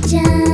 John.